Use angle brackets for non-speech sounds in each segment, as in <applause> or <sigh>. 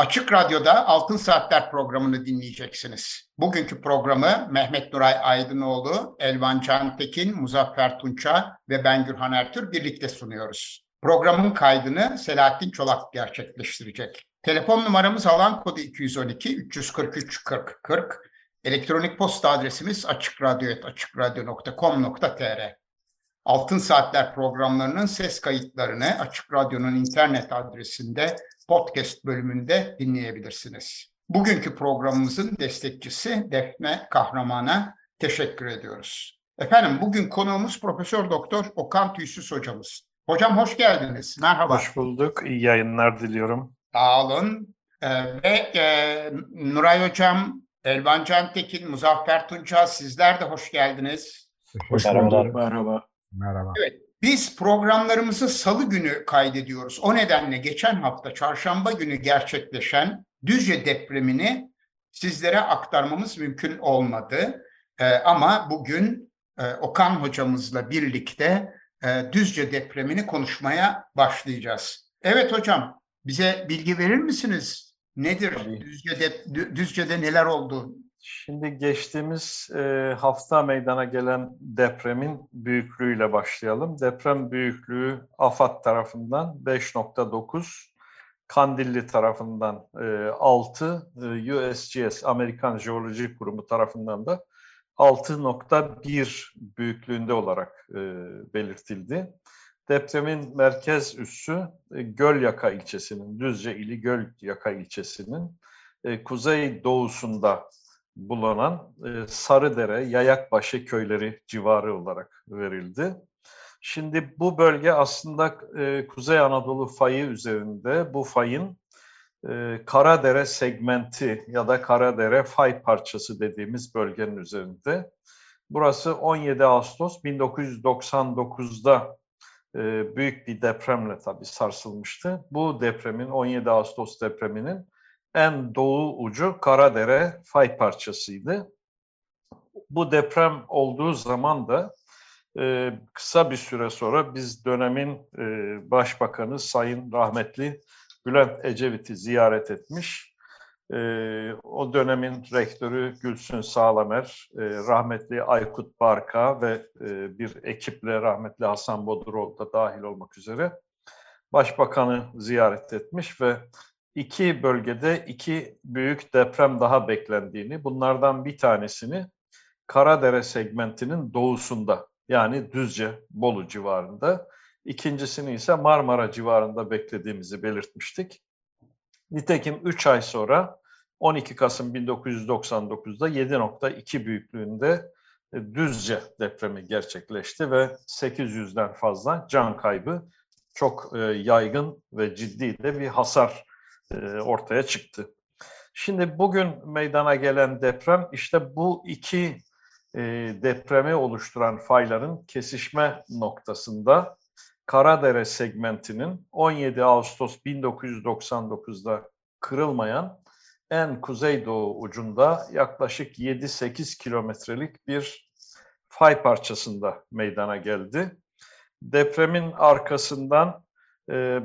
Açık Radyo'da Altın Saatler programını dinleyeceksiniz. Bugünkü programı Mehmet Nuray Aydınoğlu, Elvan Cantekin, Muzaffer Tunça ve ben Gürhan Ertür birlikte sunuyoruz. Programın kaydını Selahattin Çolak gerçekleştirecek. Telefon numaramız alan kodu 212 343 40 40. Elektronik posta adresimiz açıkradyo.com.tr Altın Saatler programlarının ses kayıtlarını Açık Radyo'nun internet adresinde podcast bölümünde dinleyebilirsiniz. Bugünkü programımızın destekçisi Defne Kahraman'a teşekkür ediyoruz. Efendim bugün konuğumuz Profesör Doktor Okan Tüysüz hocamız. Hocam hoş geldiniz. Merhaba. Hoş bulduk. İyi yayınlar diliyorum. Sağ olun. Ee, ve e, Nuray Hocam, Elvan Cantekin, Muzaffer Tunca sizler de hoş geldiniz. Hoş bulduk. Merhaba. Merhaba. Evet, biz programlarımızı salı günü kaydediyoruz. O nedenle geçen hafta çarşamba günü gerçekleşen Düzce depremini sizlere aktarmamız mümkün olmadı. Ee, ama bugün e, Okan hocamızla birlikte e, Düzce depremini konuşmaya başlayacağız. Evet hocam, bize bilgi verir misiniz? Nedir Tabii. Düzce'de, Düzce'de neler oldu? Şimdi geçtiğimiz e, hafta meydana gelen depremin büyüklüğüyle başlayalım. Deprem büyüklüğü AFAD tarafından 5.9, Kandilli tarafından e, 6, e, USGS Amerikan Jeoloji Kurumu tarafından da 6.1 büyüklüğünde olarak e, belirtildi. Depremin merkez üssü e, Gölyaka ilçesinin, Düzce ili Gölyaka ilçesinin e, kuzey doğusunda bulunan e, Sarıdere, Yayakbaşı köyleri civarı olarak verildi. Şimdi bu bölge aslında e, Kuzey Anadolu fayı üzerinde bu fayın e, Karadere segmenti ya da Karadere fay parçası dediğimiz bölgenin üzerinde. Burası 17 Ağustos 1999'da e, büyük bir depremle tabii sarsılmıştı. Bu depremin 17 Ağustos depreminin en doğu ucu Karadere fay parçasıydı. Bu deprem olduğu zaman da e, kısa bir süre sonra biz dönemin e, başbakanı Sayın Rahmetli Bülent Ecevit'i ziyaret etmiş. E, o dönemin rektörü Gülsün Sağlamer, e, rahmetli Aykut Barka ve e, bir ekiple rahmetli Hasan Boduroğlu da dahil olmak üzere başbakanı ziyaret etmiş ve iki bölgede iki büyük deprem daha beklendiğini, bunlardan bir tanesini Karadere segmentinin doğusunda yani Düzce, Bolu civarında, ikincisini ise Marmara civarında beklediğimizi belirtmiştik. Nitekim 3 ay sonra 12 Kasım 1999'da 7.2 büyüklüğünde e, Düzce depremi gerçekleşti ve 800'den fazla can kaybı çok e, yaygın ve ciddi de bir hasar ortaya çıktı. Şimdi bugün meydana gelen deprem işte bu iki e, depremi oluşturan fayların kesişme noktasında Karadere segmentinin 17 Ağustos 1999'da kırılmayan en kuzeydoğu ucunda yaklaşık 7-8 kilometrelik bir fay parçasında meydana geldi. Depremin arkasından e,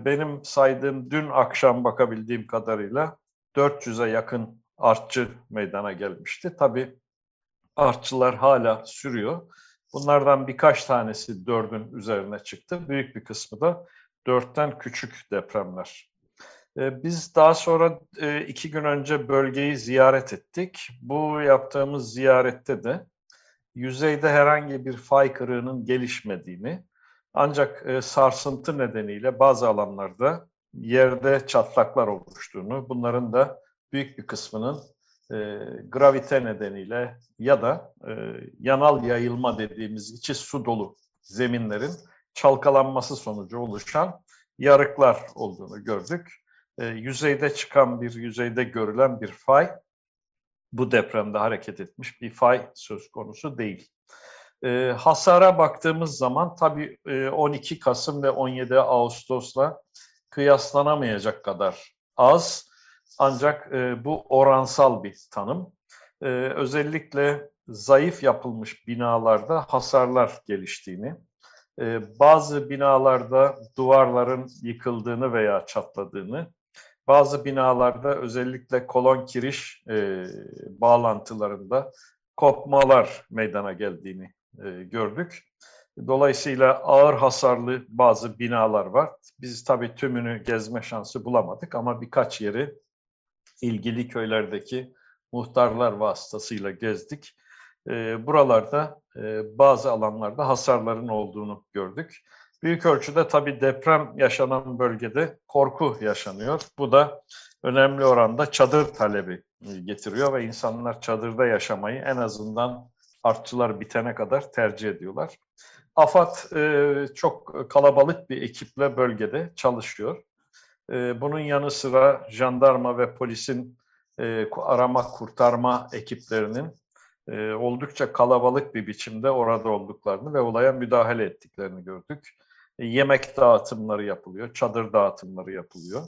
benim saydığım dün akşam bakabildiğim kadarıyla 400'e yakın artçı meydana gelmişti. Tabii artçılar hala sürüyor. Bunlardan birkaç tanesi dördün üzerine çıktı. Büyük bir kısmı da dörtten küçük depremler. Ee, biz daha sonra e, iki gün önce bölgeyi ziyaret ettik. Bu yaptığımız ziyarette de yüzeyde herhangi bir fay kırığının gelişmediğini, ancak e, sarsıntı nedeniyle bazı alanlarda yerde çatlaklar oluştuğunu, bunların da büyük bir kısmının e, gravite nedeniyle ya da e, yanal yayılma dediğimiz içi su dolu zeminlerin çalkalanması sonucu oluşan yarıklar olduğunu gördük. E, yüzeyde çıkan bir, yüzeyde görülen bir fay bu depremde hareket etmiş bir fay söz konusu değil. E, hasara baktığımız zaman tabii e, 12 Kasım ve 17 Ağustos'la kıyaslanamayacak kadar az ancak e, bu oransal bir tanım. E, özellikle zayıf yapılmış binalarda hasarlar geliştiğini, e, bazı binalarda duvarların yıkıldığını veya çatladığını, bazı binalarda özellikle kolon kiriş e, bağlantılarında kopmalar meydana geldiğini e, gördük. Dolayısıyla ağır hasarlı bazı binalar var. Biz tabii tümünü gezme şansı bulamadık ama birkaç yeri ilgili köylerdeki muhtarlar vasıtasıyla gezdik. E, buralarda e, bazı alanlarda hasarların olduğunu gördük. Büyük ölçüde tabii deprem yaşanan bölgede korku yaşanıyor. Bu da önemli oranda çadır talebi getiriyor ve insanlar çadırda yaşamayı en azından artçılar bitene kadar tercih ediyorlar. AFAD e, çok kalabalık bir ekiple bölgede çalışıyor. E, bunun yanı sıra jandarma ve polisin e, arama kurtarma ekiplerinin e, oldukça kalabalık bir biçimde orada olduklarını ve olaya müdahale ettiklerini gördük. E, yemek dağıtımları yapılıyor, çadır dağıtımları yapılıyor.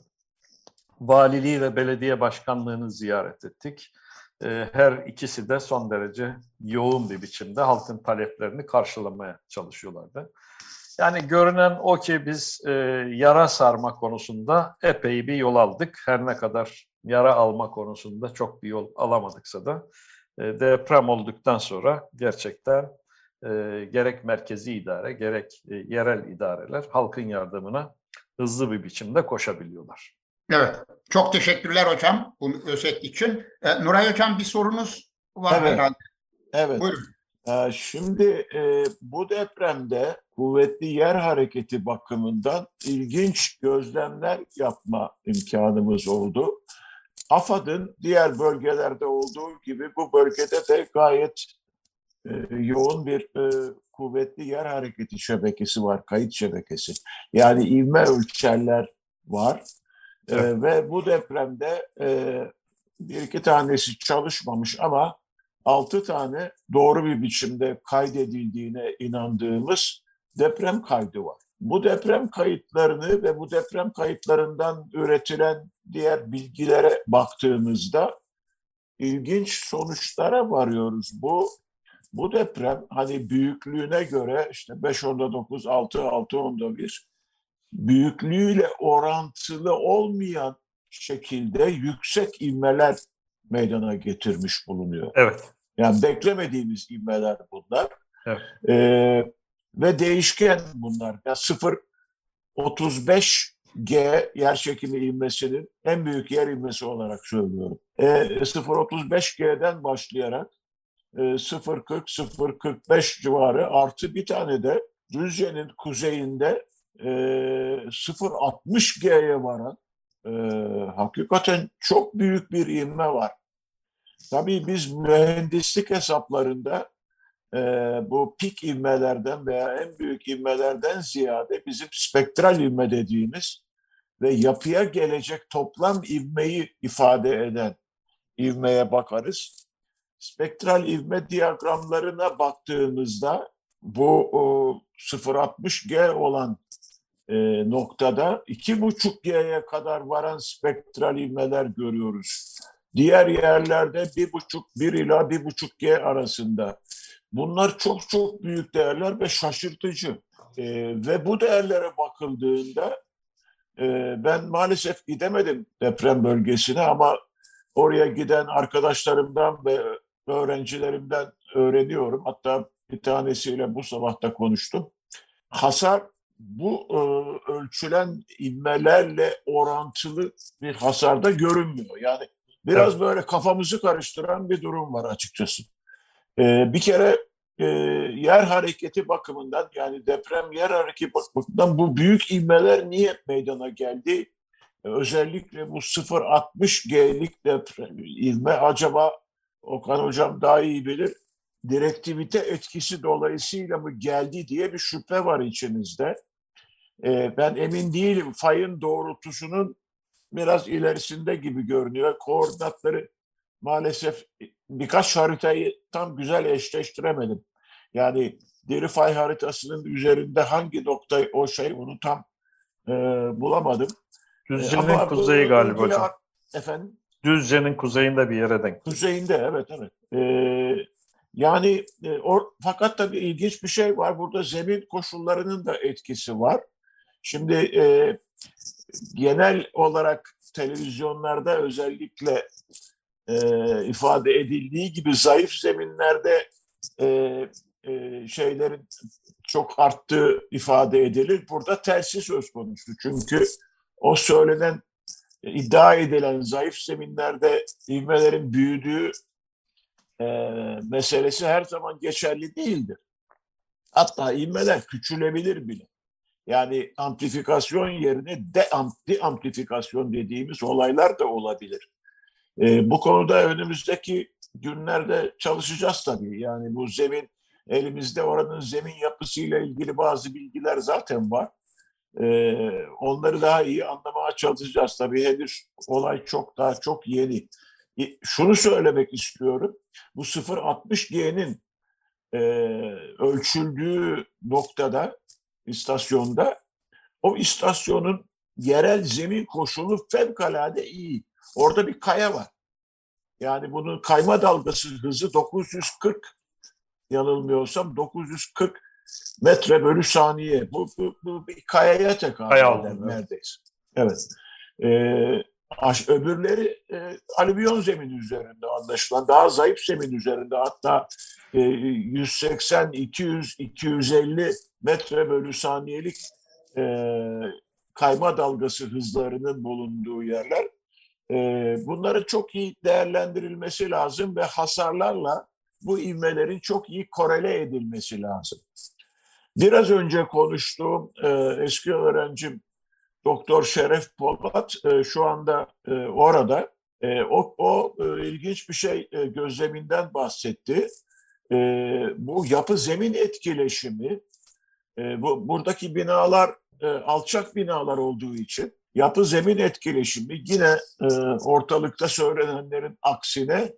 Valiliği ve belediye başkanlığını ziyaret ettik. E, her ikisi de son derece yoğun bir biçimde halkın taleplerini karşılamaya çalışıyorlardı. Yani görünen o ki biz e, yara sarma konusunda epey bir yol aldık. Her ne kadar yara alma konusunda çok bir yol alamadıksa da e, deprem olduktan sonra gerçekten e, gerek merkezi idare gerek e, yerel idareler halkın yardımına hızlı bir biçimde koşabiliyorlar. Evet, çok teşekkürler hocam bu özet için. E, Nuray hocam bir sorunuz var evet. herhalde. Evet. Buyurun. Ee, şimdi e, bu depremde kuvvetli yer hareketi bakımından ilginç gözlemler yapma imkanımız oldu. AFAD'ın diğer bölgelerde olduğu gibi bu bölgede de gayet e, yoğun bir e, kuvvetli yer hareketi şebekesi var, kayıt şebekesi. Yani ivme ölçerler var. E, Evet. ve bu depremde e, bir iki tanesi çalışmamış ama altı tane doğru bir biçimde kaydedildiğine inandığımız deprem kaydı var. Bu deprem kayıtlarını ve bu deprem kayıtlarından üretilen diğer bilgilere baktığımızda ilginç sonuçlara varıyoruz. Bu bu deprem hani büyüklüğüne göre işte 5 onda 9, 6, 6 onda 1 büyüklüğüyle orantılı olmayan şekilde yüksek ivmeler meydana getirmiş bulunuyor. Evet. Yani beklemediğimiz ivmeler bunlar. Evet. Ee, ve değişken bunlar. Yani 0 35 G yer çekimi ivmesinin en büyük yer ivmesi olarak söylüyorum. Ee, 0.35 G'den başlayarak e, 0.40 0.45 civarı artı bir tane de Düzce'nin kuzeyinde e, 0.60 G'ye varan e, hakikaten çok büyük bir ivme var. Tabii biz mühendislik hesaplarında e, bu pik ivmelerden veya en büyük ivmelerden ziyade bizim spektral ivme dediğimiz ve yapıya gelecek toplam ivmeyi ifade eden ivmeye bakarız. Spektral ivme diyagramlarına baktığımızda bu o, 0.60G olan e, noktada 2.5G'ye kadar varan spektral ivmeler görüyoruz. Diğer yerlerde 1.5 1 ila 1.5G arasında. Bunlar çok çok büyük değerler ve şaşırtıcı. E, ve bu değerlere bakıldığında e, ben maalesef gidemedim deprem bölgesine ama oraya giden arkadaşlarımdan ve öğrencilerimden öğreniyorum. Hatta bir tanesiyle bu sabah da konuştum. Hasar bu e, ölçülen inmelerle orantılı bir hasarda görünmüyor. Yani biraz Evet. böyle kafamızı karıştıran bir durum var açıkçası. E, bir kere e, yer hareketi bakımından yani deprem yer hareketi bakımından bu büyük inmeler niye meydana geldi? özellikle bu 0.60G'lik deprem ivme acaba Okan Hocam daha iyi bilir direktivite etkisi dolayısıyla mı geldi diye bir şüphe var içinizde. Ee, ben emin değilim. Fayın doğrultusunun biraz ilerisinde gibi görünüyor. Koordinatları maalesef birkaç haritayı tam güzel eşleştiremedim. Yani deri fay haritasının üzerinde hangi nokta o şey onu tam e, bulamadım. Düzce'nin Ama bu kuzeyi galiba hocam. Efendim? Düzce'nin kuzeyinde bir yere denk. Kuzeyinde evet evet. Ee, yani e, or, fakat tabii ilginç bir şey var. Burada zemin koşullarının da etkisi var. Şimdi e, genel olarak televizyonlarda özellikle e, ifade edildiği gibi zayıf zeminlerde e, e, şeylerin çok arttığı ifade edilir. Burada tersi söz konusu. Çünkü o söylenen iddia edilen zayıf zeminlerde ivmelerin büyüdüğü e, meselesi her zaman geçerli değildir. Hatta ivmeler küçülebilir bile. Yani amplifikasyon yerine de amplifikasyon dediğimiz olaylar da olabilir. E, bu konuda önümüzdeki günlerde çalışacağız tabii. Yani bu zemin elimizde oranın zemin yapısıyla ilgili bazı bilgiler zaten var. Ee, onları daha iyi anlamaya çalışacağız. Tabii henüz olay çok daha çok yeni. E, Şunu söylemek istiyorum. Bu 0.60G'nin e, ölçüldüğü noktada, istasyonda o istasyonun yerel zemin koşulu fevkalade iyi. Orada bir kaya var. Yani bunun kayma dalgası hızı 940 yanılmıyorsam 940 metre bölü saniye. Bu, bu, bu bir kayaya tekabül eder neredeyse. Evet. Ee, aş- öbürleri e, alüvyon zemin üzerinde anlaşılan daha zayıf zemin üzerinde hatta e, 180, 200, 250 metre bölü saniyelik e, kayma dalgası hızlarının bulunduğu yerler. E, bunların çok iyi değerlendirilmesi lazım ve hasarlarla bu ivmelerin çok iyi korele edilmesi lazım. Biraz önce konuştuğum e, eski öğrencim Doktor Şeref Polat e, şu anda e, orada. E, o o e, ilginç bir şey e, gözleminden bahsetti. E, bu yapı zemin etkileşimi, e, bu buradaki binalar e, alçak binalar olduğu için yapı zemin etkileşimi yine e, ortalıkta söylenenlerin aksine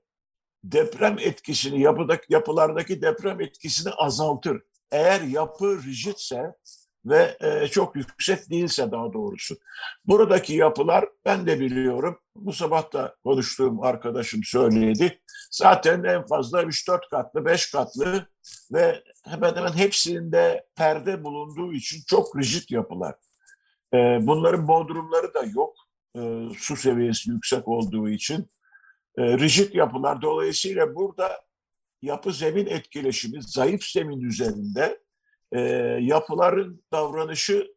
deprem etkisini, yapıdaki, yapılardaki deprem etkisini azaltır. Eğer yapı rigidse ve e, çok yüksek değilse daha doğrusu. Buradaki yapılar ben de biliyorum. Bu sabah da konuştuğum arkadaşım söyledi. Zaten en fazla 3-4 katlı, 5 katlı ve hemen hemen hepsinde perde bulunduğu için çok rigid yapılar. E, bunların bodrumları da yok. E, su seviyesi yüksek olduğu için e, rigid yapılar. Dolayısıyla burada yapı zemin etkileşimi zayıf zemin üzerinde e, yapıların davranışı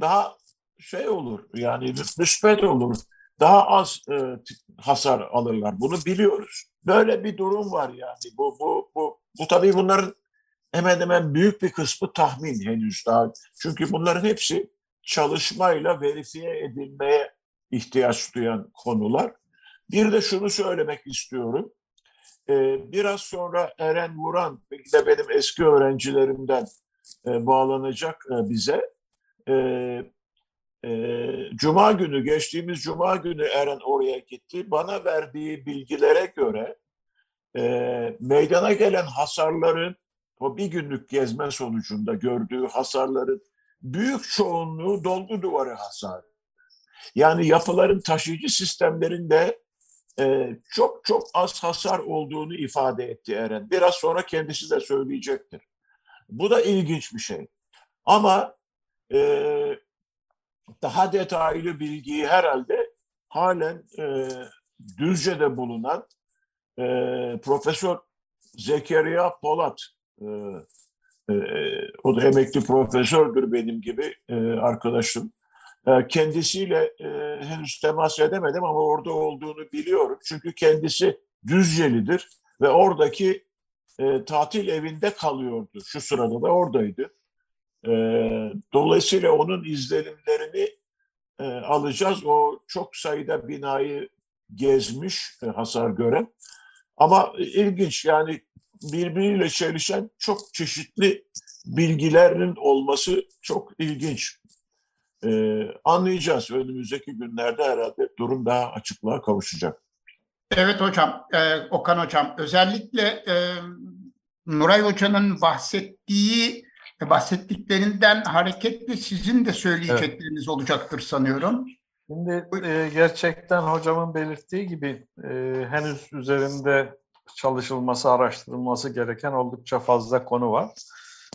daha şey olur yani müspet olur. Daha az e, hasar alırlar. Bunu biliyoruz. Böyle bir durum var yani. Bu bu bu bu tabii bunların hemen hemen büyük bir kısmı tahmin henüz daha. Çünkü bunların hepsi çalışmayla verifiye edilmeye ihtiyaç duyan konular. Bir de şunu söylemek istiyorum. Ee, biraz sonra Eren Vuran, belki de benim eski öğrencilerimden e, bağlanacak e, bize. E, Cuma günü, geçtiğimiz Cuma günü Eren oraya gitti. Bana verdiği bilgilere göre meydana gelen hasarların, o bir günlük gezme sonucunda gördüğü hasarların büyük çoğunluğu dolgu duvarı hasarı. Yani yapıların taşıyıcı sistemlerinde e, çok çok az hasar olduğunu ifade etti Eren. Biraz sonra kendisi de söyleyecektir. Bu da ilginç bir şey. Ama e, daha detaylı bilgiyi herhalde halen e, Düzce'de bulunan e, Profesör Zekeriya Polat, e, e, o da emekli profesördür benim gibi e, arkadaşım. E, kendisiyle e, henüz temas edemedim ama orada olduğunu biliyorum. Çünkü kendisi Düzcelidir ve oradaki e, tatil evinde kalıyordu. Şu sırada da oradaydı. E, dolayısıyla onun izlenimlerini e, alacağız. O çok sayıda binayı gezmiş e, hasar gören. Ama ilginç yani birbiriyle çelişen çok çeşitli bilgilerin olması çok ilginç. Ee, anlayacağız önümüzdeki günlerde herhalde durum daha açıklığa kavuşacak. Evet hocam, e, Okan hocam özellikle e, Nuray hocanın bahsettiği bahsettiklerinden hareketle sizin de söyleyecekleriniz olacaktır sanıyorum. Şimdi e, gerçekten hocamın belirttiği gibi e, henüz üzerinde çalışılması, araştırılması gereken oldukça fazla konu var.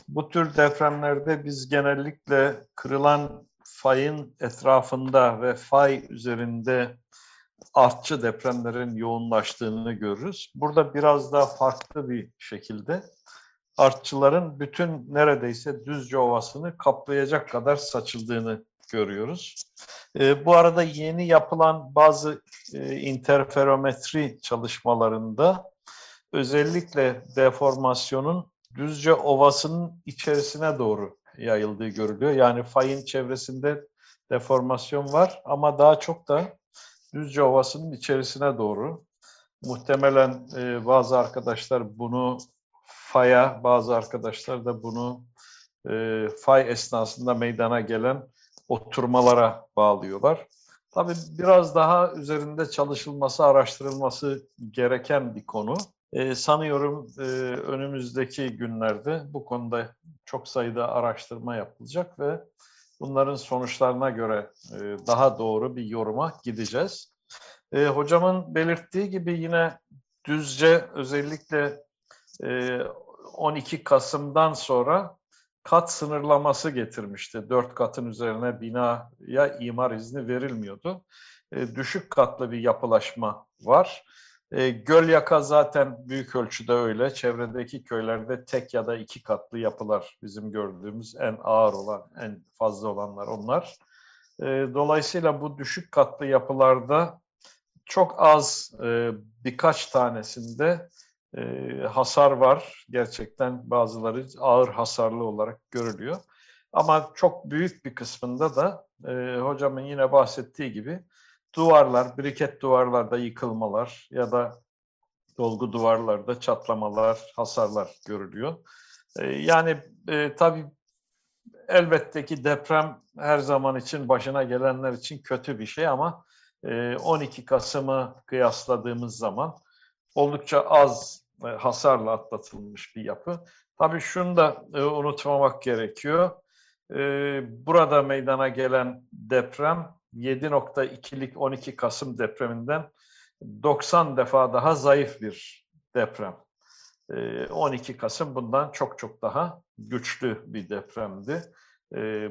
Bu tür depremlerde biz genellikle kırılan fayın etrafında ve fay üzerinde artçı depremlerin yoğunlaştığını görürüz. Burada biraz daha farklı bir şekilde artçıların bütün neredeyse Düzce Ovası'nı kaplayacak kadar saçıldığını görüyoruz. E, bu arada yeni yapılan bazı e, interferometri çalışmalarında özellikle deformasyonun Düzce Ovası'nın içerisine doğru yayıldığı görülüyor. Yani fayın çevresinde deformasyon var ama daha çok da Düzce Ovası'nın içerisine doğru. Muhtemelen e, bazı arkadaşlar bunu faya, bazı arkadaşlar da bunu e, fay esnasında meydana gelen oturmalara bağlıyorlar. Tabii biraz daha üzerinde çalışılması, araştırılması gereken bir konu. Ee, sanıyorum e, önümüzdeki günlerde bu konuda çok sayıda araştırma yapılacak ve bunların sonuçlarına göre e, daha doğru bir yoruma gideceğiz. E, hocamın belirttiği gibi yine Düzce özellikle e, 12 Kasım'dan sonra kat sınırlaması getirmişti. Dört katın üzerine binaya imar izni verilmiyordu. E, düşük katlı bir yapılaşma var. E, Gölyaka zaten büyük ölçüde öyle. Çevredeki köylerde tek ya da iki katlı yapılar bizim gördüğümüz en ağır olan, en fazla olanlar onlar. E, dolayısıyla bu düşük katlı yapılarda çok az e, birkaç tanesinde e, hasar var. Gerçekten bazıları ağır hasarlı olarak görülüyor. Ama çok büyük bir kısmında da e, hocamın yine bahsettiği gibi duvarlar, briket duvarlarda yıkılmalar ya da dolgu duvarlarda çatlamalar, hasarlar görülüyor. E, yani e, tabii elbette ki deprem her zaman için başına gelenler için kötü bir şey ama e, 12 Kasım'ı kıyasladığımız zaman oldukça az e, hasarla atlatılmış bir yapı. Tabii şunu da e, unutmamak gerekiyor. E, burada meydana gelen deprem 7.2'lik 12 Kasım depreminden 90 defa daha zayıf bir deprem. 12 Kasım bundan çok çok daha güçlü bir depremdi.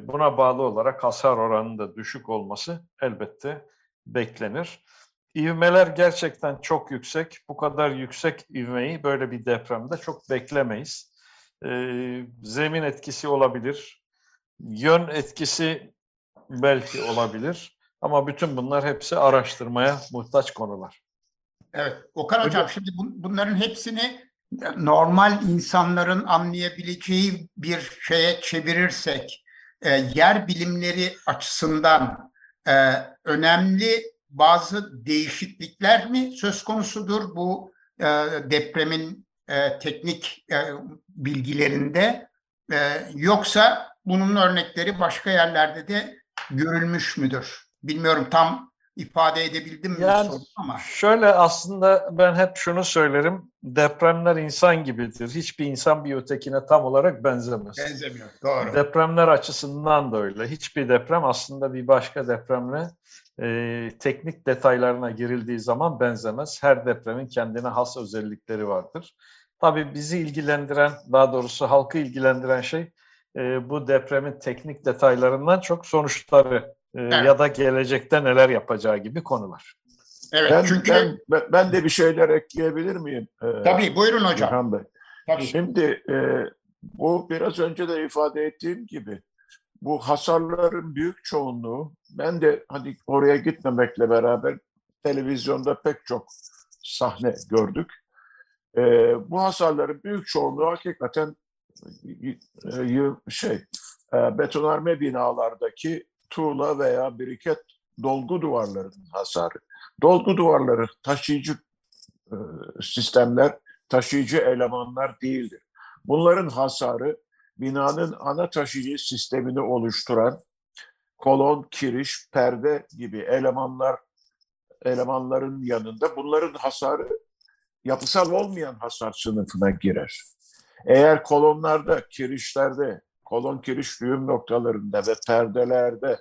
Buna bağlı olarak hasar oranının da düşük olması elbette beklenir. İvmeler gerçekten çok yüksek. Bu kadar yüksek ivmeyi böyle bir depremde çok beklemeyiz. Zemin etkisi olabilir. Yön etkisi belki olabilir. Ama bütün bunlar hepsi araştırmaya muhtaç konular. Evet. Okan Hocam, Hocam şimdi bunların hepsini normal insanların anlayabileceği bir şeye çevirirsek e, yer bilimleri açısından e, önemli bazı değişiklikler mi söz konusudur bu e, depremin e, teknik e, bilgilerinde e, yoksa bunun örnekleri başka yerlerde de görülmüş müdür? Bilmiyorum tam ifade edebildim mi yani, ama. Şöyle aslında ben hep şunu söylerim. Depremler insan gibidir. Hiçbir insan bir ötekine tam olarak benzemez. Benzemiyor. Doğru. Depremler açısından da öyle. Hiçbir deprem aslında bir başka depremle e, teknik detaylarına girildiği zaman benzemez. Her depremin kendine has özellikleri vardır. Tabii bizi ilgilendiren, daha doğrusu halkı ilgilendiren şey e, bu depremin teknik detaylarından çok sonuçları e, evet. ya da gelecekte neler yapacağı gibi konular. Evet ben, çünkü ben, ben de bir şeyler ekleyebilir miyim? Ee, Tabii buyurun hocam. Bey. Tabii. Şimdi e, bu biraz önce de ifade ettiğim gibi bu hasarların büyük çoğunluğu ben de hadi oraya gitmemekle beraber televizyonda pek çok sahne gördük. E, bu hasarların büyük çoğunluğu hakikaten şey e, betonarme binalardaki tuğla veya biriket dolgu duvarlarının hasarı. Dolgu duvarları taşıyıcı e, sistemler, taşıyıcı elemanlar değildir. Bunların hasarı binanın ana taşıyıcı sistemini oluşturan kolon, kiriş, perde gibi elemanlar elemanların yanında bunların hasarı yapısal olmayan hasar sınıfına girer. Eğer kolonlarda, kirişlerde, kolon kiriş düğüm noktalarında ve perdelerde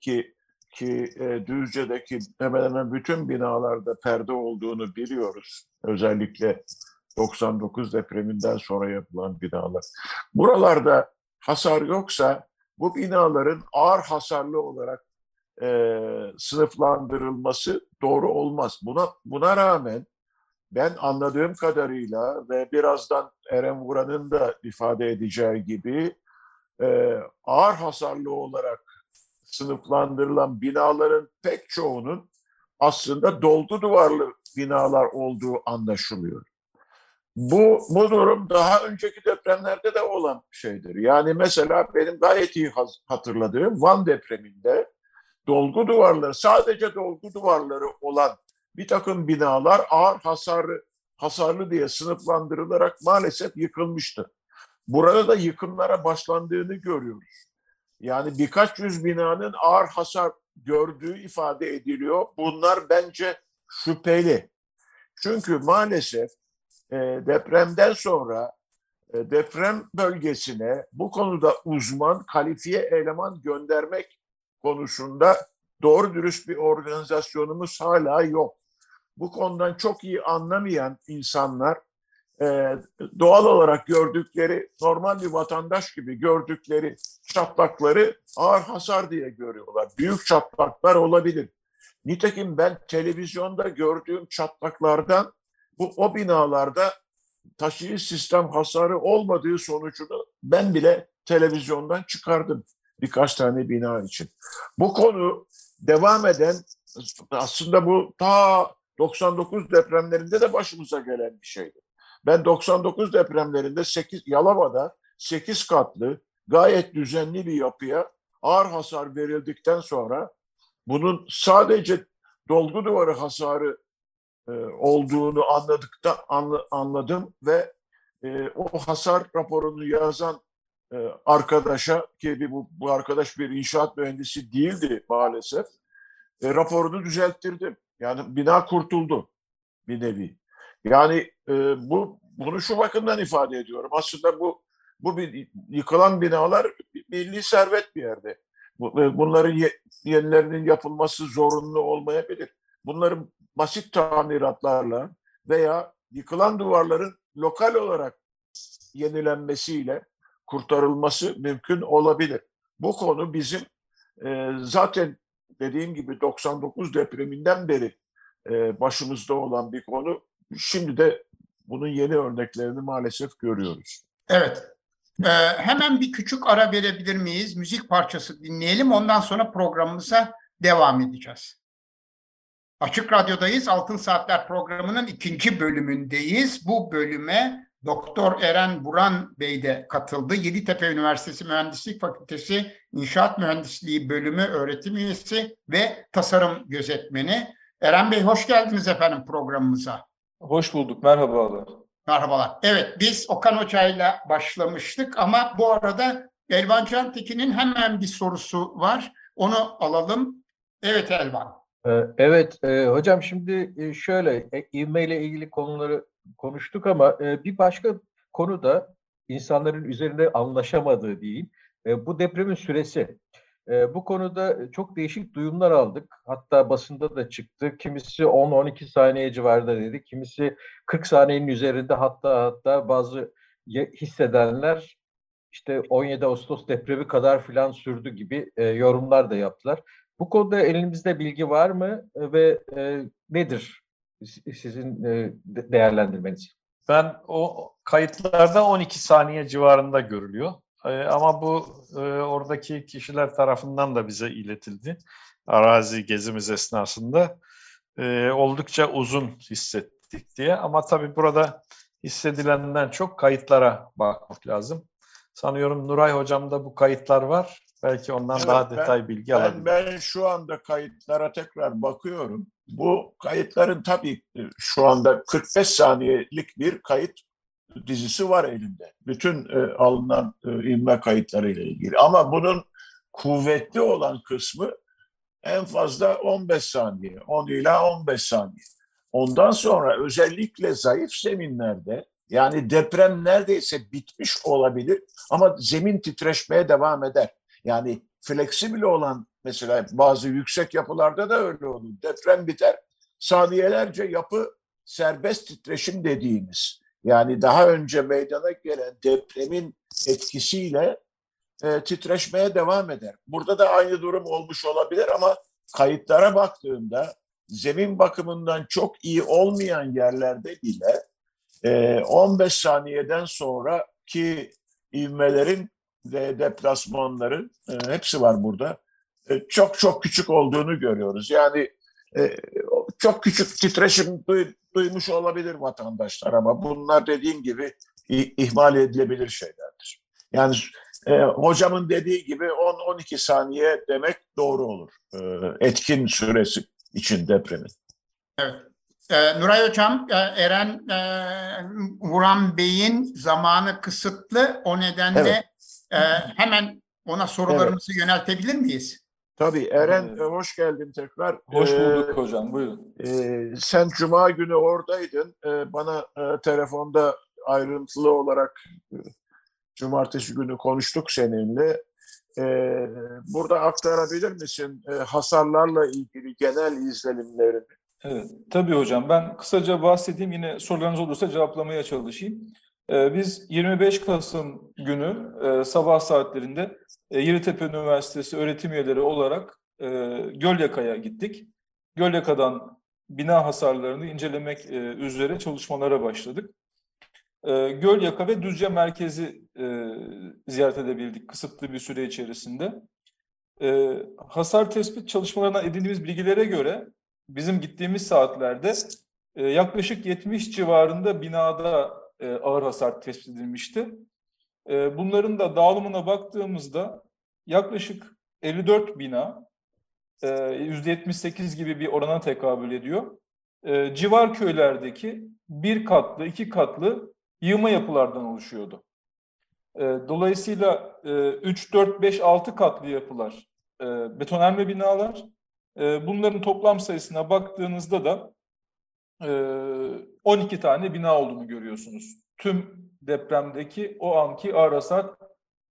ki ki e, Düzce'deki hemen hemen bütün binalarda perde olduğunu biliyoruz. Özellikle 99 depreminden sonra yapılan binalar. Buralarda hasar yoksa bu binaların ağır hasarlı olarak e, sınıflandırılması doğru olmaz. Buna buna rağmen ben anladığım kadarıyla ve birazdan Eren Vuran'ın da ifade edeceği gibi e, ağır hasarlı olarak sınıflandırılan binaların pek çoğunun aslında dolgu duvarlı binalar olduğu anlaşılıyor. Bu, bu durum daha önceki depremlerde de olan şeydir. Yani mesela benim gayet iyi hatırladığım Van depreminde dolgu duvarları, sadece dolgu duvarları olan bir takım binalar ağır hasarlı, hasarlı diye sınıflandırılarak maalesef yıkılmıştı. Burada da yıkımlara başlandığını görüyoruz. Yani birkaç yüz binanın ağır hasar gördüğü ifade ediliyor. Bunlar bence şüpheli. Çünkü maalesef e, depremden sonra e, deprem bölgesine bu konuda uzman, kalifiye eleman göndermek konusunda doğru dürüst bir organizasyonumuz hala yok. Bu konudan çok iyi anlamayan insanlar e, doğal olarak gördükleri normal bir vatandaş gibi gördükleri çatlakları ağır hasar diye görüyorlar. Büyük çatlaklar olabilir. Nitekim ben televizyonda gördüğüm çatlaklardan bu o binalarda taşıyıcı sistem hasarı olmadığı sonucunu ben bile televizyondan çıkardım birkaç tane bina için. Bu konu devam eden aslında bu ta 99 depremlerinde de başımıza gelen bir şeydi. Ben 99 depremlerinde 8 Yalova'da 8 katlı gayet düzenli bir yapıya ağır hasar verildikten sonra bunun sadece dolgu duvarı hasarı e, olduğunu anladıkta anla, anladım ve e, o hasar raporunu yazan e, arkadaşa ki bu, bu arkadaş bir inşaat mühendisi değildi maalesef e, raporunu düzelttirdim. Yani bina kurtuldu bir nevi. Yani e, bu bunu şu bakımdan ifade ediyorum. Aslında bu bu bir yıkılan binalar milli servet bir yerde. Bunların yenilerinin yapılması zorunlu olmayabilir. Bunların basit tamiratlarla veya yıkılan duvarların lokal olarak yenilenmesiyle kurtarılması mümkün olabilir. Bu konu bizim e, zaten dediğim gibi 99 depreminden beri e, başımızda olan bir konu. Şimdi de bunun yeni örneklerini maalesef görüyoruz. Evet. Ee, hemen bir küçük ara verebilir miyiz? Müzik parçası dinleyelim. Ondan sonra programımıza devam edeceğiz. Açık Radyo'dayız. Altın Saatler programının ikinci bölümündeyiz. Bu bölüme Doktor Eren Buran Bey de katıldı. Yeditepe Üniversitesi Mühendislik Fakültesi İnşaat Mühendisliği Bölümü öğretim üyesi ve tasarım gözetmeni. Eren Bey hoş geldiniz efendim programımıza. Hoş bulduk. Merhabalar. Merhabalar. Evet biz Okan Hoca ile başlamıştık ama bu arada Elvan Cantekin'in hemen bir sorusu var. Onu alalım. Evet Elvan. Ee, evet e, hocam şimdi e, şöyle e, ivme ile ilgili konuları konuştuk ama bir başka konu da insanların üzerinde anlaşamadığı değil. Bu depremin süresi. Bu konuda çok değişik duyumlar aldık. Hatta basında da çıktı. Kimisi 10-12 saniye civarında dedi. Kimisi 40 saniyenin üzerinde hatta hatta bazı hissedenler işte 17 Ağustos depremi kadar filan sürdü gibi yorumlar da yaptılar. Bu konuda elimizde bilgi var mı ve nedir sizin değerlendirmeniz? Ben o kayıtlarda 12 saniye civarında görülüyor. Ee, ama bu e, oradaki kişiler tarafından da bize iletildi. Arazi gezimiz esnasında e, oldukça uzun hissettik diye. Ama tabii burada hissedilenden çok kayıtlara bakmak lazım. Sanıyorum Nuray Hocam'da bu kayıtlar var. Belki ondan Evet, daha ben- detay bilgi Ben, alabilir. ben şu anda kayıtlara tekrar bakıyorum. Bu kayıtların tabii e, şu anda 45 saniyelik bir kayıt dizisi var elimde. Bütün e, alınan e, inme kayıtları ile ilgili. Ama bunun kuvvetli olan kısmı en fazla 15 saniye, 10 ila 15 saniye. Ondan sonra özellikle zayıf zeminlerde yani deprem neredeyse bitmiş olabilir ama zemin titreşmeye devam eder. Yani fleksibil olan mesela bazı yüksek yapılarda da öyle olur. Deprem biter, saniyelerce yapı serbest titreşim dediğimiz yani daha önce meydana gelen depremin etkisiyle e, titreşmeye devam eder. Burada da aynı durum olmuş olabilir ama kayıtlara baktığımda zemin bakımından çok iyi olmayan yerlerde bile e, 15 saniyeden sonraki ivmelerin ve deplasmanların e, hepsi var burada. E, çok çok küçük olduğunu görüyoruz. Yani e, çok küçük titreşim duy- duymuş olabilir vatandaşlar ama bunlar dediğim gibi ihmal edilebilir şeylerdir. Yani e, hocamın dediği gibi 10-12 saniye demek doğru olur. E, etkin süresi için depremin. Ee, Nuray Hocam, e, Eren e, Vuran Bey'in zamanı kısıtlı. O nedenle e, hemen ona sorularımızı yöneltebilir miyiz? Tabii Eren Evet. e, hoş geldin tekrar. Hoş E, bulduk hocam. Buyurun. Ee, sen Cuma günü oradaydın. Ee, bana e, telefonda ayrıntılı olarak e, Cumartesi günü konuştuk seninle. Ee, burada aktarabilir misin e, hasarlarla ilgili genel izlenimlerini? Evet, tabii hocam. Ben kısaca bahsedeyim. Yine sorularınız olursa cevaplamaya çalışayım. Ee, biz 25 Kasım günü e, sabah saatlerinde e, Yeditepe Üniversitesi öğretim üyeleri olarak e, Gölyaka'ya gittik. Gölyaka'dan bina hasarlarını incelemek üzere çalışmalara başladık. Gölyaka ve Düzce merkezi ziyaret edebildik kısıtlı bir süre içerisinde. Hasar tespit çalışmalarından edindiğimiz bilgilere göre bizim gittiğimiz saatlerde yaklaşık 70 civarında binada e, ağır hasar tespit edilmişti. E, bunların da dağılımına baktığımızda yaklaşık 54 bina e, %78 gibi bir orana tekabül ediyor. E, civar köylerdeki bir katlı, iki katlı yığma yapılardan oluşuyordu. E, dolayısıyla e, 3, 4, 5, 6 katlı yapılar e, betonarme binalar. E, bunların toplam sayısına baktığınızda da 12 tane bina olduğunu görüyorsunuz. Tüm depremdeki o anki ağır hasar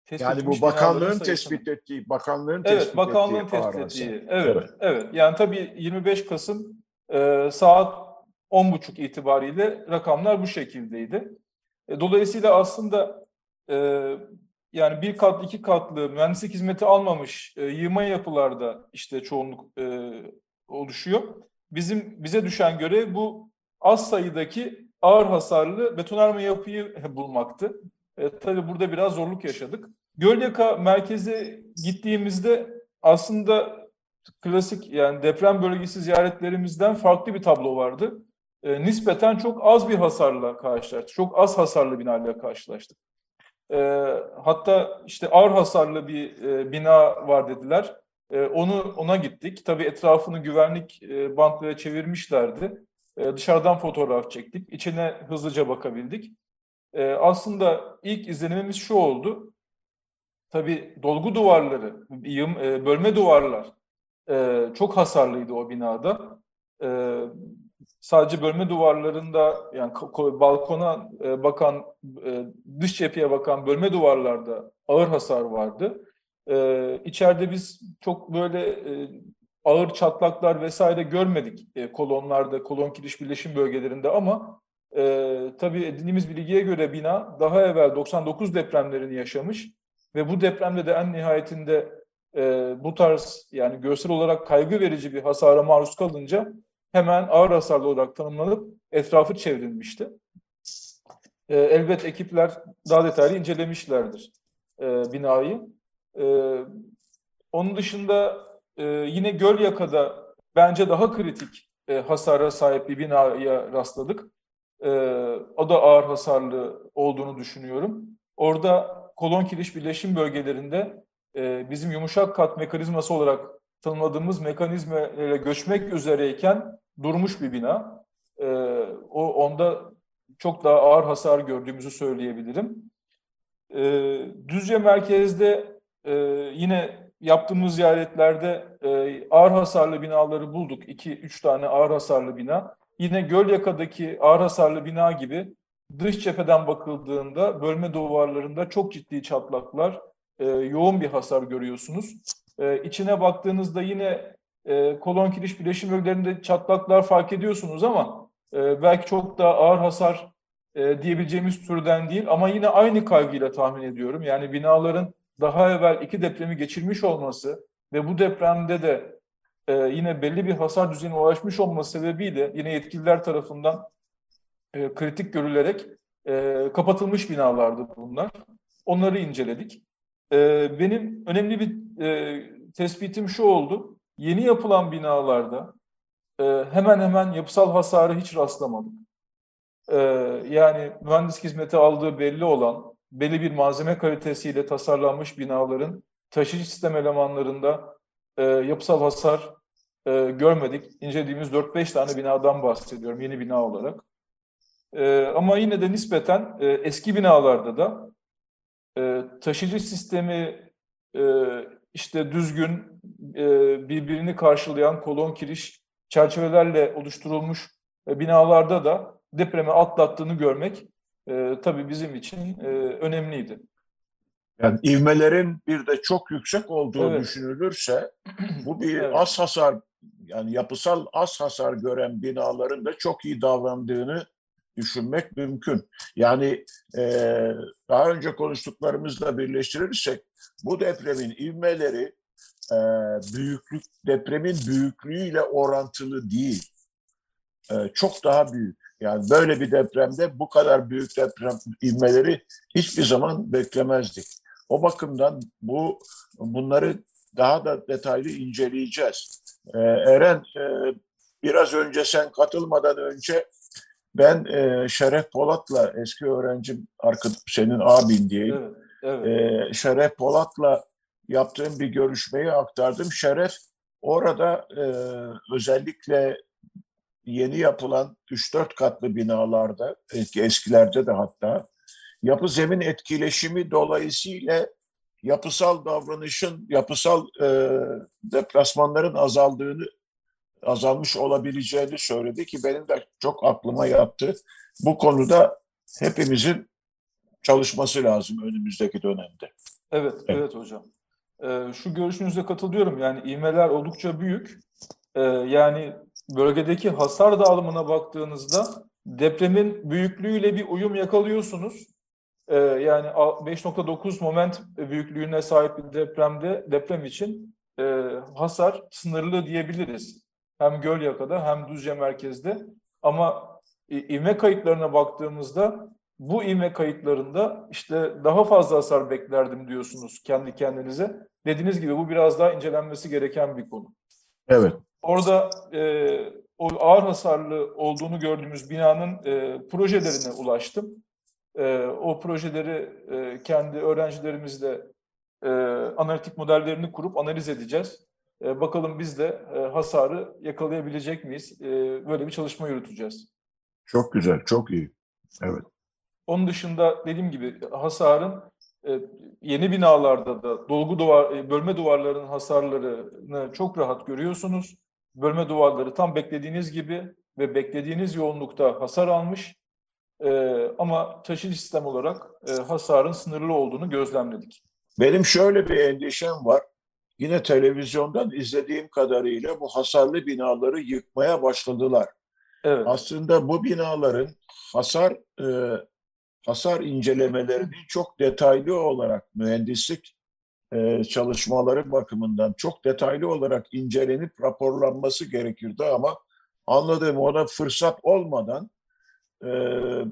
tespit Yani bu bakanlığın tespit ettiği, bakanlığın Evet, tespit bakanlığın ettiği tespit ettiği. Evet, Evet. evet. Yani tabii 25 Kasım e, saat 10.30 itibariyle rakamlar bu şekildeydi. E, dolayısıyla aslında e, yani bir katlı, iki katlı mühendislik hizmeti almamış e, yığma yapılarda işte çoğunluk e, oluşuyor. Bizim bize düşen görev bu az sayıdaki ağır hasarlı betonarme yapıyı <laughs> bulmaktı. E, tabii burada biraz zorluk yaşadık. Gölyaka merkeze gittiğimizde aslında klasik yani deprem bölgesi ziyaretlerimizden farklı bir tablo vardı. E, nispeten çok az bir hasarla karşılaştık. Çok az hasarlı binayla karşılaştık. E, hatta işte ağır hasarlı bir e, bina var dediler. E, onu ona gittik. Tabii etrafını güvenlik e, bantlara çevirmişlerdi. E, dışarıdan fotoğraf çektik. İçine hızlıca bakabildik. E, aslında ilk izlenimimiz şu oldu. Tabii dolgu duvarları, e, bölme duvarlar e, çok hasarlıydı o binada. Sadece bölme duvarlarında yani ko- ko- balkona bakan, dış cepheye bakan bölme duvarlarda ağır hasar vardı. E, içeride biz çok böyle e, ağır çatlaklar vesaire görmedik e, kolonlarda, kolon kiriş birleşim bölgelerinde ama e, tabii edindiğimiz bilgiye göre bina daha evvel 99 depremlerini yaşamış ve bu depremde de en nihayetinde e, bu tarz yani görsel olarak kaygı verici bir hasara maruz kalınca hemen ağır hasarlı olarak tanımlanıp etrafı çevrilmişti. E, elbet ekipler daha detaylı incelemişlerdir e, binayı. E, onun dışında e, yine Gölyaka'da bence daha kritik e, hasara sahip bir binaya rastladık. E, o da ağır hasarlı olduğunu düşünüyorum. Orada kolon kiriş birleşim bölgelerinde e, bizim yumuşak kat mekanizması olarak tanımladığımız mekanizmayla göçmek üzereyken durmuş bir bina. E, o onda çok daha ağır hasar gördüğümüzü söyleyebilirim. E, Düzce merkezde e, yine yaptığımız ziyaretlerde e, ağır hasarlı binaları bulduk. 2-3 tane ağır hasarlı bina. Yine Gölyaka'daki ağır hasarlı bina gibi dış cepheden bakıldığında bölme duvarlarında çok ciddi çatlaklar, e, yoğun bir hasar görüyorsunuz. E, içine baktığınızda yine e, kolon kiriş bileşim bölgelerinde çatlaklar fark ediyorsunuz ama e, belki çok daha ağır hasar e, diyebileceğimiz türden değil ama yine aynı kaygıyla tahmin ediyorum. Yani binaların daha evvel iki depremi geçirmiş olması ve bu depremde de e, yine belli bir hasar düzeyine ulaşmış olması sebebiyle yine yetkililer tarafından e, kritik görülerek e, kapatılmış binalardı bunlar. Onları inceledik. E, benim önemli bir e, tespitim şu oldu. Yeni yapılan binalarda e, hemen hemen yapısal hasarı hiç rastlamadık. E, yani mühendis hizmeti aldığı belli olan belli bir malzeme kalitesiyle tasarlanmış binaların taşıyıcı sistem elemanlarında e, yapısal hasar e, görmedik. İncelediğimiz 4-5 tane binadan bahsediyorum yeni bina olarak. E, ama yine de nispeten e, eski binalarda da e, taşıyıcı sistemi e, işte düzgün e, birbirini karşılayan kolon kiriş çerçevelerle oluşturulmuş e, binalarda da depremi atlattığını görmek e, tabii bizim için e, önemliydi. Yani ivmelerin bir de çok yüksek olduğu Evet. düşünülürse bu <clears throat> bir Evet. az hasar yani yapısal az hasar gören binaların da çok iyi davrandığını düşünmek mümkün. Yani eee, daha önce konuştuklarımızla birleştirirsek bu depremin ivmeleri eee, büyüklük depremin büyüklüğüyle orantılı değil. Eee, çok daha büyük. Yani böyle bir depremde bu kadar büyük deprem ivmeleri hiçbir zaman beklemezdik. O bakımdan bu bunları daha da detaylı inceleyeceğiz. Ee, Eren, e, biraz önce sen katılmadan önce ben e, Şeref Polat'la eski öğrencim, arkadaş, senin abin diyeyim. Evet, evet. Ee, Şeref Polat'la yaptığım bir görüşmeyi aktardım. Şeref orada e, özellikle yeni yapılan 3-4 katlı binalarda, eski eskilerde de hatta yapı zemin etkileşimi dolayısıyla yapısal davranışın, yapısal e, deplasmanların azaldığını, azalmış olabileceğini söyledi ki benim de çok aklıma yattı. Bu konuda hepimizin çalışması lazım önümüzdeki dönemde. Evet, evet hocam. Ee, şu görüşünüze katılıyorum. Yani ivmeler oldukça büyük. Ee, yani bölgedeki hasar dağılımına baktığınızda depremin büyüklüğüyle bir uyum yakalıyorsunuz. Ee, yani a- 5.9 moment büyüklüğüne sahip bir depremde deprem için e, hasar sınırlı diyebiliriz. Hem Gölyaka'da hem Düzce merkezde. Ama i- ivme kayıtlarına baktığımızda bu ivme kayıtlarında işte daha fazla hasar beklerdim diyorsunuz kendi kendinize. Dediğiniz gibi bu biraz daha incelenmesi gereken bir konu. Evet. Orada e, o ağır hasarlı olduğunu gördüğümüz binanın e, projelerine ulaştım. E, o projeleri e, kendi öğrencilerimizle e, analitik modellerini kurup analiz edeceğiz. E, bakalım biz de e, hasarı yakalayabilecek miyiz? E, böyle bir çalışma yürüteceğiz. Çok güzel, çok iyi. Evet. Onun dışında dediğim gibi hasarın e, yeni binalarda da dolgu duvar, e, bölme duvarlarının hasarlarını çok rahat görüyorsunuz. Bölme duvarları tam beklediğiniz gibi ve beklediğiniz yoğunlukta hasar almış. E, ama taşıyıcı sistem olarak e, hasarın sınırlı olduğunu gözlemledik. Benim şöyle bir endişem var. Yine televizyondan izlediğim kadarıyla bu hasarlı binaları yıkmaya başladılar. Evet, Aslında bu binaların hasar e, hasar incelemelerinin çok detaylı olarak mühendislik e, çalışmaları bakımından çok detaylı olarak incelenip raporlanması gerekirdi ama anladığım ona fırsat olmadan e,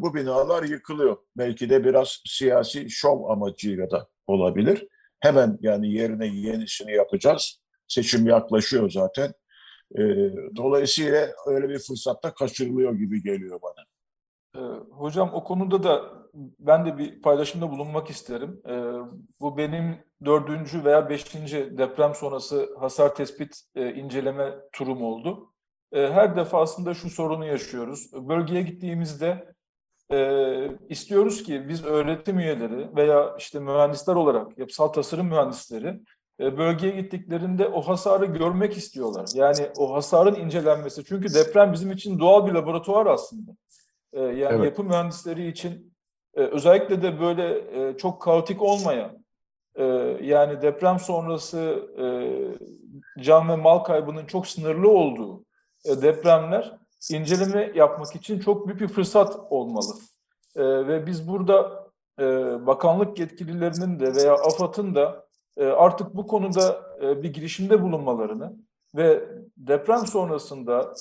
bu binalar yıkılıyor. Belki de biraz siyasi şov amacıyla da olabilir. Hemen yani yerine yenisini yapacağız. Seçim yaklaşıyor zaten. E, dolayısıyla öyle bir fırsatta kaçırılıyor gibi geliyor bana. e, hocam o konuda da ben de bir paylaşımda bulunmak isterim. E, bu benim dördüncü veya beşinci deprem sonrası hasar tespit e, inceleme turum oldu. E, her defasında şu sorunu yaşıyoruz. Bölgeye gittiğimizde e, istiyoruz ki biz öğretim üyeleri veya işte mühendisler olarak, yapısal tasarım mühendisleri e, bölgeye gittiklerinde o hasarı görmek istiyorlar. Yani o hasarın incelenmesi. Çünkü deprem bizim için doğal bir laboratuvar aslında. E, yani Evet. yapı mühendisleri için e, özellikle de böyle e, çok kaotik olmayan, e, yani deprem sonrası can ve mal kaybının çok sınırlı olduğu depremler inceleme yapmak için çok büyük bir fırsat olmalı. Ve biz burada bakanlık yetkililerinin de veya AFAD'ın da artık bu konuda bir girişimde bulunmalarını ve deprem sonrasında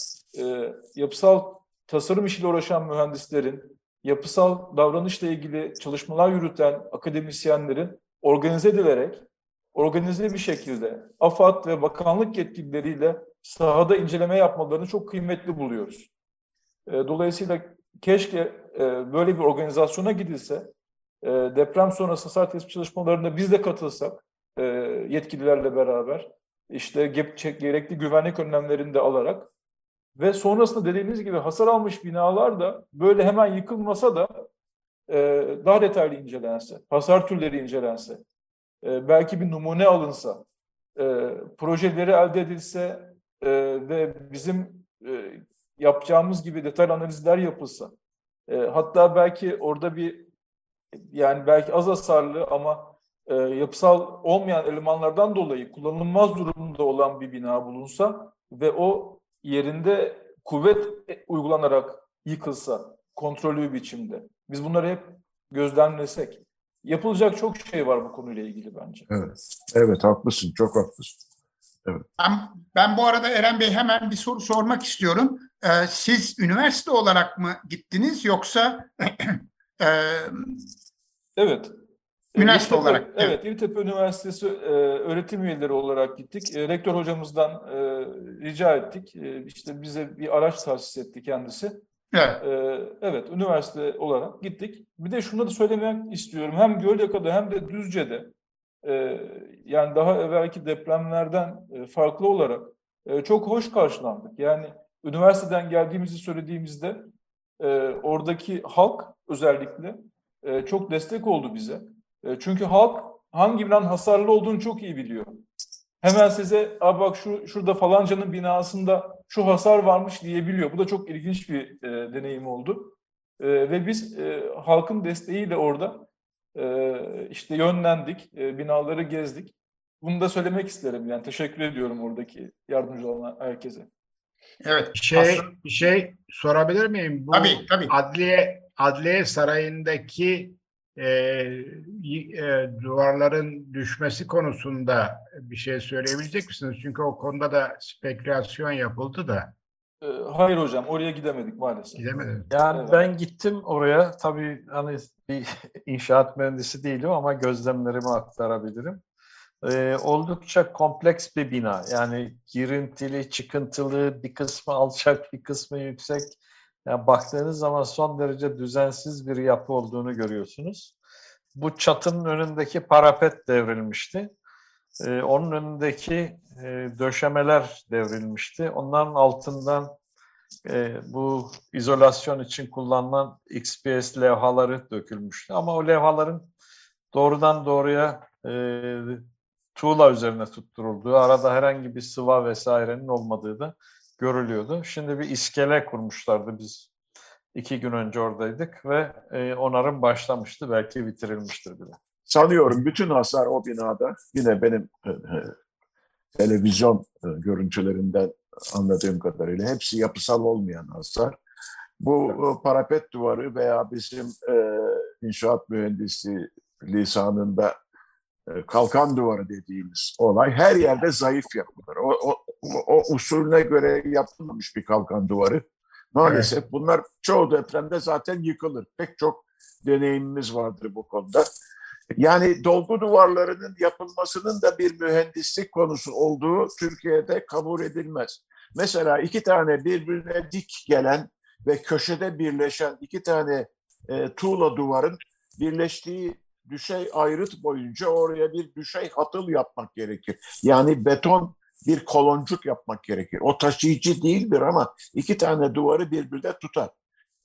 yapısal tasarım işiyle uğraşan mühendislerin, yapısal davranışla ilgili çalışmalar yürüten akademisyenlerin organize edilerek, organize bir şekilde AFAD ve bakanlık yetkilileriyle sahada inceleme yapmalarını çok kıymetli buluyoruz. E, dolayısıyla keşke e, böyle bir organizasyona gidilse, e, deprem sonrası hasar tespit çalışmalarında biz de katılsak, e, yetkililerle beraber, işte ge- gerekli güvenlik önlemlerini de alarak ve sonrasında dediğiniz gibi hasar almış binalar da böyle hemen yıkılmasa da e, daha detaylı incelense, hasar türleri incelense, e, belki bir numune alınsa, e, projeleri elde edilse e, ve bizim e, yapacağımız gibi detaylı analizler yapılsa, e, hatta belki orada bir yani belki az hasarlı ama e, yapısal olmayan elemanlardan dolayı kullanılmaz durumda olan bir bina bulunsa ve o yerinde kuvvet uygulanarak yıkılsa kontrollü bir biçimde. Biz bunları hep gözlemlesek. Yapılacak çok şey var bu konuyla ilgili bence. Evet, evet haklısın, çok haklısın. Ben, ben bu arada Eren Bey hemen bir soru sormak istiyorum. Ee, siz üniversite olarak mı gittiniz yoksa <clears throat> e, Evet. Üniversite olarak, evet. Evet, İltepe Üniversitesi e, öğretim üyeleri olarak gittik. E, rektör hocamızdan e, rica ettik. E, işte bize bir araç tahsis etti kendisi. evet, Ee, evet, üniversite olarak gittik. Bir de şunu da söylemek istiyorum. Hem Gölyaka'da hem de Düzce'de e, yani daha evvelki depremlerden e, farklı olarak e, çok hoş karşılandık. Yani üniversiteden geldiğimizi söylediğimizde e, oradaki halk özellikle e, çok destek oldu bize. E, çünkü halk hangi binanın hasarlı olduğunu çok iyi biliyor. Hemen size Aa bak şu şurada falancanın binasında şu hasar varmış diyebiliyor. Bu da çok ilginç bir e, deneyim oldu. E, ve biz e, halkın desteğiyle orada e, işte yönlendik, e, binaları gezdik. Bunu da söylemek isterim. Yani teşekkür ediyorum oradaki yardımcı olan herkese. evet. Bir şey, Aslında- bir şey sorabilir miyim? Bu Tabii, tabii. Adliye Adliye Sarayı'ndaki e, e, duvarların düşmesi konusunda bir şey söyleyebilecek misiniz? Çünkü o konuda da spekülasyon yapıldı da E, hayır hocam, oraya gidemedik maalesef. gidemedim. Yani Evet. ben gittim oraya. Tabii hani bir <laughs> inşaat mühendisi değilim ama gözlemlerimi aktarabilirim. Ee, oldukça kompleks bir bina. Yani girintili, çıkıntılı, bir kısmı alçak, bir kısmı yüksek. Yani baktığınız zaman son derece düzensiz bir yapı olduğunu görüyorsunuz. Bu çatının önündeki parapet devrilmişti. Ee, onun önündeki e, döşemeler devrilmişti. Onların altından e, bu izolasyon için kullanılan XPS levhaları dökülmüştü. Ama o levhaların doğrudan doğruya e, tuğla üzerine tutturulduğu, arada herhangi bir sıva vesairenin olmadığı da görülüyordu. Şimdi bir iskele kurmuşlardı biz iki gün önce oradaydık ve e, onarım başlamıştı. Belki bitirilmiştir bile. Sanıyorum bütün hasar o binada yine benim e, e, televizyon e, görüntülerinden anladığım kadarıyla hepsi yapısal olmayan hasar. Bu parapet duvarı veya bizim e, inşaat mühendisi lisanında e, kalkan duvarı dediğimiz olay her yerde zayıf yapılır. O, o, o usulüne göre yapılmamış bir kalkan duvarı. Maalesef bunlar çoğu depremde zaten yıkılır. Pek çok deneyimimiz vardır bu konuda. Yani dolgu duvarlarının yapılmasının da bir mühendislik konusu olduğu Türkiye'de kabul edilmez. Mesela iki tane birbirine dik gelen ve köşede birleşen iki tane e, tuğla duvarın birleştiği düşey ayrıt boyunca oraya bir düşey hatıl yapmak gerekir. Yani beton bir koloncuk yapmak gerekir. O taşıyıcı değildir ama iki tane duvarı birbirine tutar.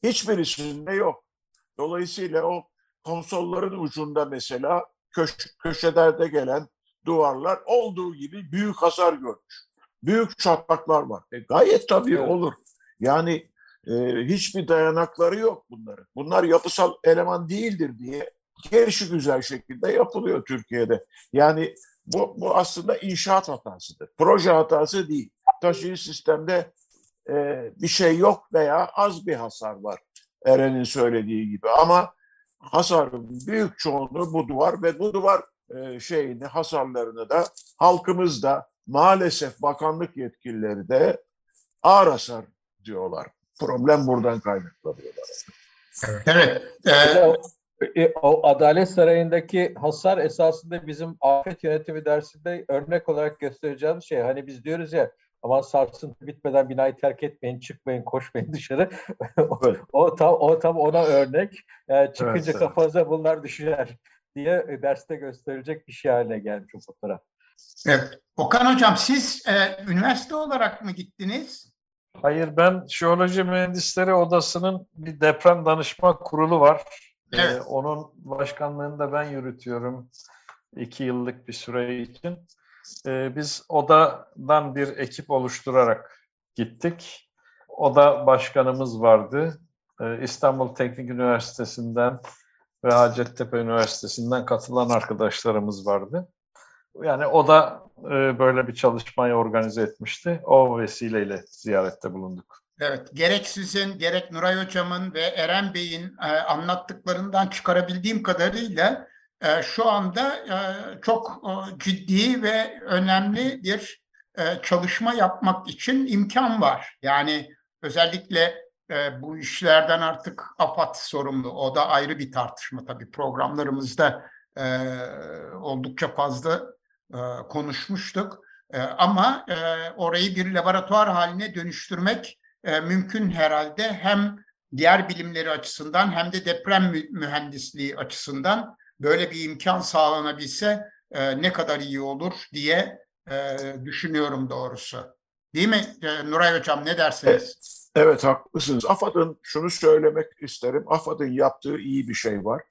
Hiçbirisinde yok. Dolayısıyla o konsolların ucunda mesela köş köşelerde gelen duvarlar olduğu gibi büyük hasar görmüş. Büyük çatlaklar var. E, gayet tabii Evet. olur. Yani e, hiçbir dayanakları yok bunların. Bunlar yapısal eleman değildir diye gelişi güzel şekilde yapılıyor Türkiye'de. Yani bu, bu aslında inşaat hatasıdır. Proje hatası değil. Taşıyıcı sistemde e, bir şey yok veya az bir hasar var. Eren'in söylediği gibi ama hasarın büyük çoğunluğu bu duvar ve bu duvar e, şeyini hasarlarını da halkımız da maalesef bakanlık yetkilileri de ağır hasar diyorlar. Problem buradan kaynaklanıyorlar. Evet. e, Mesela o- e, o Adalet Sarayı'ndaki hasar esasında bizim afet yönetimi dersinde örnek olarak göstereceğimiz şey. Hani biz diyoruz ya aman sarsıntı bitmeden binayı terk etmeyin, çıkmayın, koşmayın dışarı. <laughs> o, Evet. o tam o tam ona örnek. Yani çıkınca Evet, evet. kafanıza bunlar düşer diye e, derste gösterilecek bir şey haline gelmiş o fotoğraf. evet. Okan Hocam siz e, üniversite olarak mı gittiniz? Hayır ben Jeoloji Mühendisleri Odası'nın bir deprem danışma kurulu var. Ee, Evet. onun başkanlığını da ben yürütüyorum iki yıllık bir süre için. Ee, biz odadan bir ekip oluşturarak gittik. Oda başkanımız vardı. Ee, İstanbul Teknik Üniversitesi'nden ve Hacettepe Üniversitesi'nden katılan arkadaşlarımız vardı. Yani o da e, böyle bir çalışmayı organize etmişti. O vesileyle ziyarette bulunduk. Evet, gerek sizin, gerek Nuray Hocam'ın ve Eren Bey'in e, anlattıklarından çıkarabildiğim kadarıyla e, şu anda e, çok e, ciddi ve önemli bir e, çalışma yapmak için imkan var. Yani özellikle e, bu işlerden artık AFAD sorumlu. O da ayrı bir tartışma tabii. Programlarımızda e, oldukça fazla e, konuşmuştuk. E, ama e, orayı bir laboratuvar haline dönüştürmek e, mümkün herhalde hem diğer bilimleri açısından hem de deprem mü- mühendisliği açısından böyle bir imkan sağlanabilse e, ne kadar iyi olur diye e, düşünüyorum doğrusu. Değil mi e, Nuray Hocam ne dersiniz? Evet haklısınız. AFAD'ın şunu söylemek isterim. AFAD'ın yaptığı iyi bir şey var.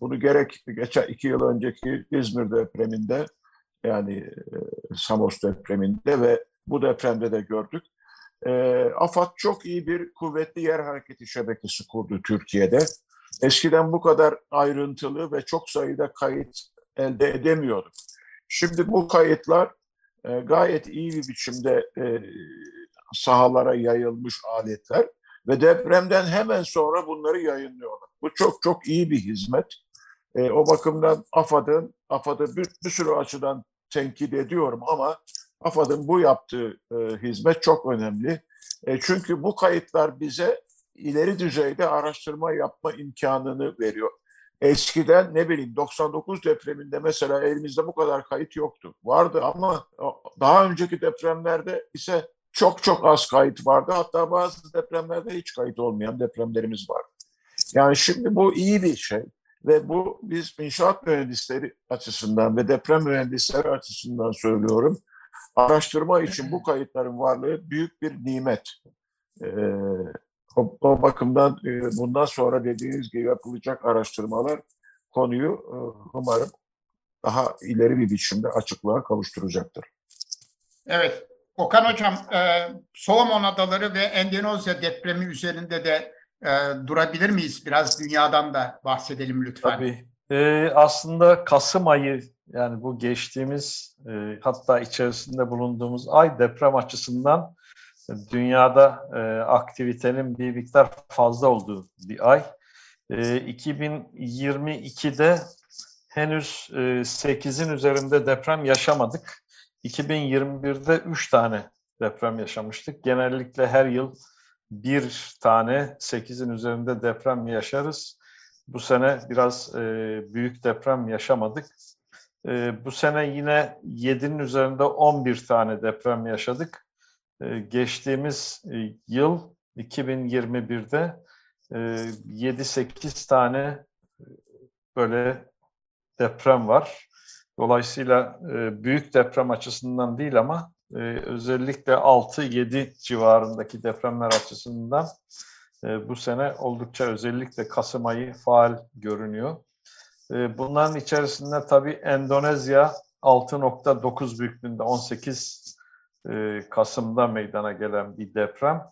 Bunu gerek geçen iki yıl önceki İzmir depreminde yani Samos depreminde ve bu depremde de gördük. E, AFAD çok iyi bir kuvvetli yer hareketi şebekesi kurdu Türkiye'de. Eskiden bu kadar ayrıntılı ve çok sayıda kayıt elde edemiyorduk. Şimdi bu kayıtlar e, gayet iyi bir biçimde e, sahalara yayılmış aletler ve depremden hemen sonra bunları yayınlıyorlar. Bu çok çok iyi bir hizmet. E, o bakımdan AFAD'ın AFAD'ı bir, bir sürü açıdan tenkit ediyorum ama AFAD'ın bu yaptığı e, hizmet çok önemli. E, çünkü bu kayıtlar bize ileri düzeyde araştırma yapma imkanını veriyor. Eskiden ne bileyim 99 depreminde mesela elimizde bu kadar kayıt yoktu. Vardı ama o- daha önceki depremlerde ise çok çok az kayıt vardı. Hatta bazı depremlerde hiç kayıt olmayan depremlerimiz var. Yani şimdi bu iyi bir şey ve bu biz inşaat mühendisleri açısından ve deprem mühendisleri açısından söylüyorum. Araştırma için bu kayıtların varlığı büyük bir nimet. Ee, o, o bakımdan e, bundan sonra dediğiniz gibi yapılacak araştırmalar konuyu e, umarım daha ileri bir biçimde açıklığa kavuşturacaktır. Evet. Okan Hocam, e, Solomon Adaları ve Endonezya depremi üzerinde de e, durabilir miyiz? Biraz dünyadan da bahsedelim lütfen. Tabii. Ee, aslında Kasım ayı yani bu geçtiğimiz e, hatta içerisinde bulunduğumuz ay deprem açısından dünyada e, aktivitenin bir miktar fazla olduğu bir ay. E, 2022'de henüz e, 8'in üzerinde deprem yaşamadık. 2021'de 3 tane deprem yaşamıştık. Genellikle her yıl bir tane 8'in üzerinde deprem yaşarız. Bu sene biraz e, büyük deprem yaşamadık. E, bu sene yine 7'nin üzerinde 11 tane deprem yaşadık. E, geçtiğimiz e, yıl 2021'de e, 7-8 tane böyle deprem var. Dolayısıyla e, büyük deprem açısından değil ama e, özellikle 6-7 civarındaki depremler açısından e, bu sene oldukça özellikle Kasım ayı faal görünüyor. E, bunların içerisinde tabii Endonezya 6.9 büyüklüğünde 18 e, Kasım'da meydana gelen bir deprem.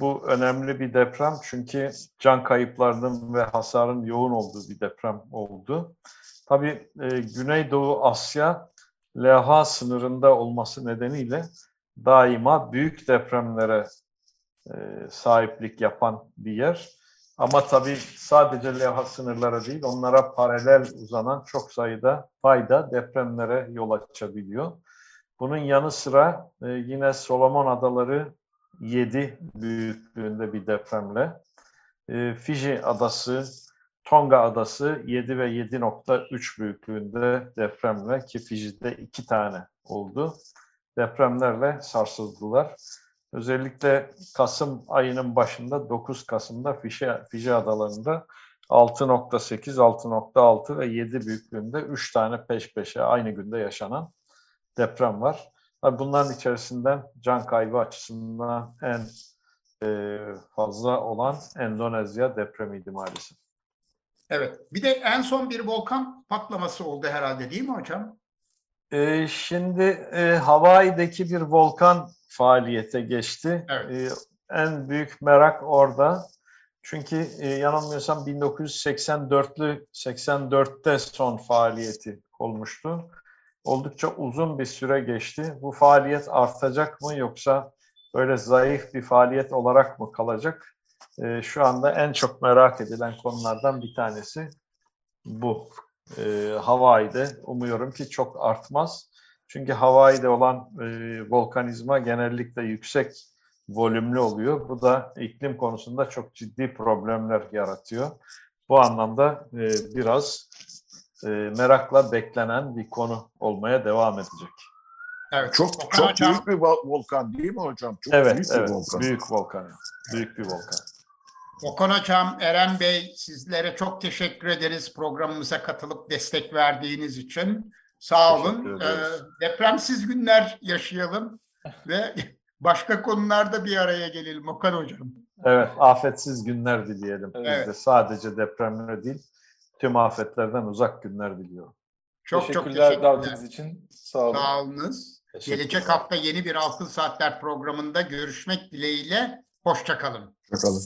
Bu önemli bir deprem çünkü can kayıplarının ve hasarın yoğun olduğu bir deprem oldu. Tabii e, Güneydoğu Asya LH sınırında olması nedeniyle daima büyük depremlere e, sahiplik yapan bir yer. Ama tabii sadece LH sınırlara değil, onlara paralel uzanan çok sayıda fayda depremlere yol açabiliyor. Bunun yanı sıra e, yine Solomon Adaları 7 büyüklüğünde bir depremle, e, Fiji Adası, Tonga Adası 7 ve 7.3 büyüklüğünde depremle ki Fiji'de iki tane oldu. Depremlerle sarsıldılar. Özellikle Kasım ayının başında 9 Kasım'da Fiji, Fiji Adaları'nda 6.8, 6.6 ve 7 büyüklüğünde 3 tane peş peşe aynı günde yaşanan deprem var. Tabii bunların içerisinden can kaybı açısından en e, fazla olan Endonezya depremiydi maalesef. Evet. Bir de en son bir volkan patlaması oldu herhalde değil mi hocam? E, şimdi e, Hawaii'deki bir volkan faaliyete geçti. Evet. E, en büyük merak orada. Çünkü e, yanılmıyorsam 1984'lü 84'te son faaliyeti olmuştu. Oldukça uzun bir süre geçti. Bu faaliyet artacak mı yoksa böyle zayıf bir faaliyet olarak mı kalacak? E, şu anda en çok merak edilen konulardan bir tanesi bu. E, Hawaii'de umuyorum ki çok artmaz. Çünkü Hawaii'de olan e, volkanizma genellikle yüksek volümlü oluyor. Bu da iklim konusunda çok ciddi problemler yaratıyor. Bu anlamda e, biraz e, merakla beklenen bir konu olmaya devam edecek. Evet. Çok çok hocam, büyük bir vol- volkan değil mi hocam? Çok Evet, büyük evet. bir volkan. Büyük volkan. Büyük bir volkan. Okan Hocam, Eren Bey sizlere çok teşekkür ederiz programımıza katılıp destek verdiğiniz için. Sağ olun. Ee, depremsiz günler yaşayalım <laughs> ve başka konularda bir araya gelelim Okan Hocam. Evet, afetsiz günler dileyelim. Biz Evet. de sadece depremler değil, tüm afetlerden uzak günler diliyorum. Çok çok teşekkürler teşekkürler. davetiniz için. Sağ olun. Sağ olunuz. Gelecek hafta yeni bir Altın Saatler programında görüşmek dileğiyle. Hoşçakalın. Bakalım.